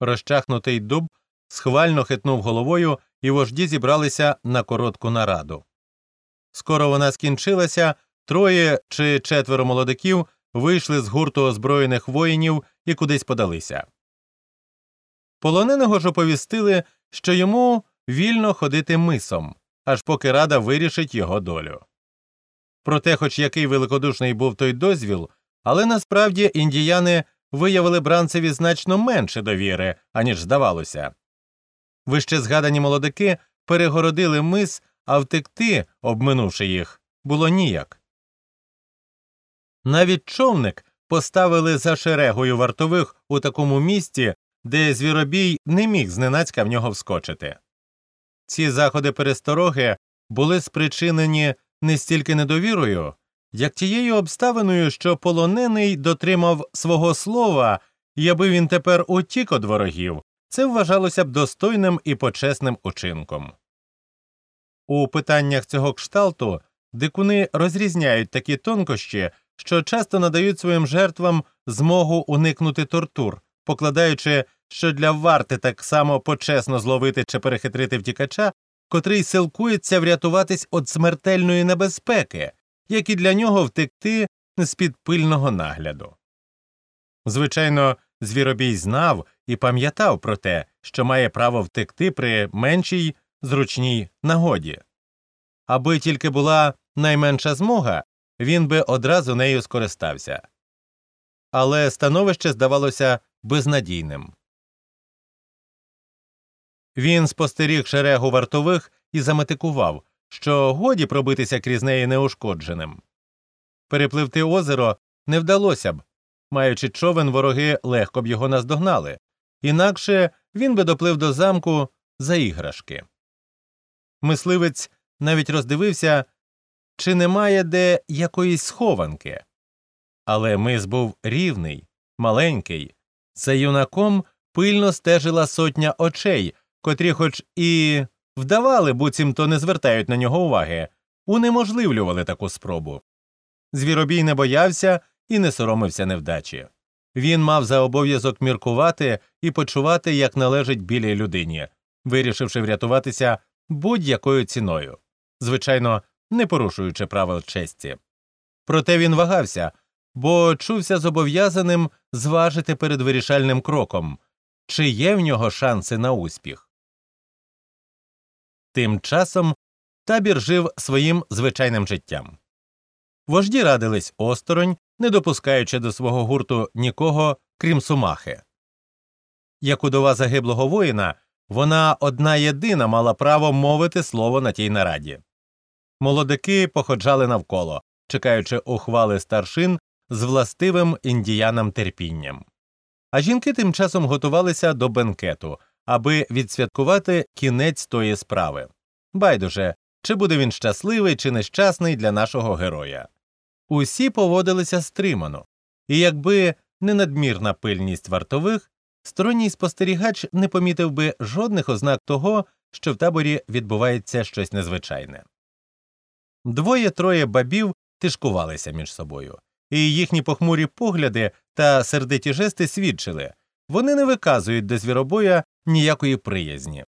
Розчахнутий дуб схвально хитнув головою, і вожді зібралися на коротку нараду. Скоро вона скінчилася, троє чи четверо молодиків вийшли з гурту озброєних воїнів і кудись подалися. Полоненого ж оповістили, що йому вільно ходити мисом, аж поки рада вирішить його долю. Проте, хоч який великодушний був той дозвіл, але насправді індіяни виявили бранцеві значно менше довіри, аніж здавалося. Вище згадані молодики перегородили мис, а втекти, обминувши їх, було ніяк. Навіть човник поставили за шерегою вартових у такому місці, де звіробій не міг зненацька в нього вскочити. Ці заходи перестороги були спричинені не стільки недовірою, як тією обставиною, що полонений дотримав свого слова, і аби він тепер утік од ворогів, це вважалося б достойним і почесним учинком. У питаннях цього кшталту дикуни розрізняють такі тонкощі, що часто надають своїм жертвам змогу уникнути тортур, покладаючи, що для варти так само почесно зловити чи перехитрити втікача, котрий силкується врятуватись від смертельної небезпеки, як і для нього втекти з під пильного нагляду. Звичайно, звіробій знав і пам'ятав про те, що має право втекти при меншій зручній нагоді. Аби тільки була найменша змога, він би одразу нею скористався. Але становище здавалося безнадійним. Він спостеріг шерегу вартових і заметикував, що годі пробитися крізь неї неушкодженим. Перепливти озеро не вдалося б, маючи човен, вороги легко б його наздогнали, інакше він би доплив до замку за іграшки. Мисливець навіть роздивився, чи немає де якоїсь схованки. Але мис був рівний, маленький. За юнаком пильно стежила сотня очей, котрі, хоч і вдавали, буцімто не звертають на нього уваги, унеможливлювали таку спробу. Звіробій не боявся і не соромився невдачі. Він мав за обов'язок міркувати і почувати, як належить білій людині, вирішивши врятуватися будь-якою ціною, звичайно, не порушуючи правил честі. Проте він вагався, бо чувся зобов'язаним зважити перед вирішальним кроком, чи є в нього шанси на успіх. Тим часом табір жив своїм звичайним життям. Вожді радились осторонь, не допускаючи до свого гурту нікого, крім сумахи. Як удова загиблого воїна, вона одна єдина мала право мовити слово на тій нараді. Молодики походжали навколо, чекаючи ухвали старшин з властивим індіянам терпінням. А жінки тим часом готувалися до бенкету, аби відсвяткувати кінець тої справи. Байдуже, чи буде він щасливий чи нещасний для нашого героя. Усі поводилися стримано, і якби не надмірна пильність вартових, сторонній спостерігач не помітив би жодних ознак того, що в таборі відбувається щось незвичайне. Двоє троє бабів тишкувалися між собою, і їхні похмурі погляди та сердиті жести свідчили вони не виказують до звіробоя ніякої приязні.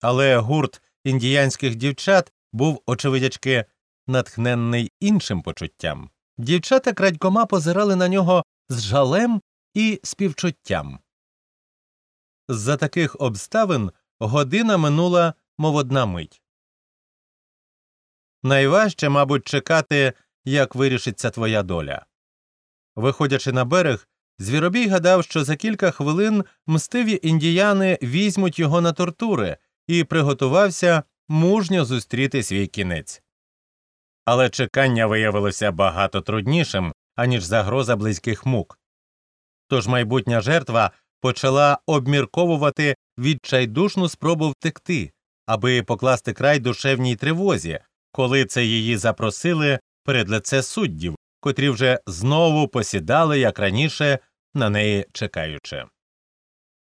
Але гурт індіянських дівчат був, очевидячки, натхненний іншим почуттям. Дівчата крадькома позирали на нього з жалем і співчуттям. За таких обставин година минула, мов одна мить. Найважче, мабуть, чекати, як вирішиться твоя доля. Виходячи на берег, Звіробій гадав, що за кілька хвилин мстиві індіяни візьмуть його на тортури і приготувався мужньо зустріти свій кінець. Але чекання виявилося багато труднішим, аніж загроза близьких мук. Тож майбутня жертва почала обмірковувати відчайдушну спробу втекти, аби покласти край душевній тривозі, коли це її запросили перед лице суддів, котрі вже знову посідали, як раніше, на неї чекаючи.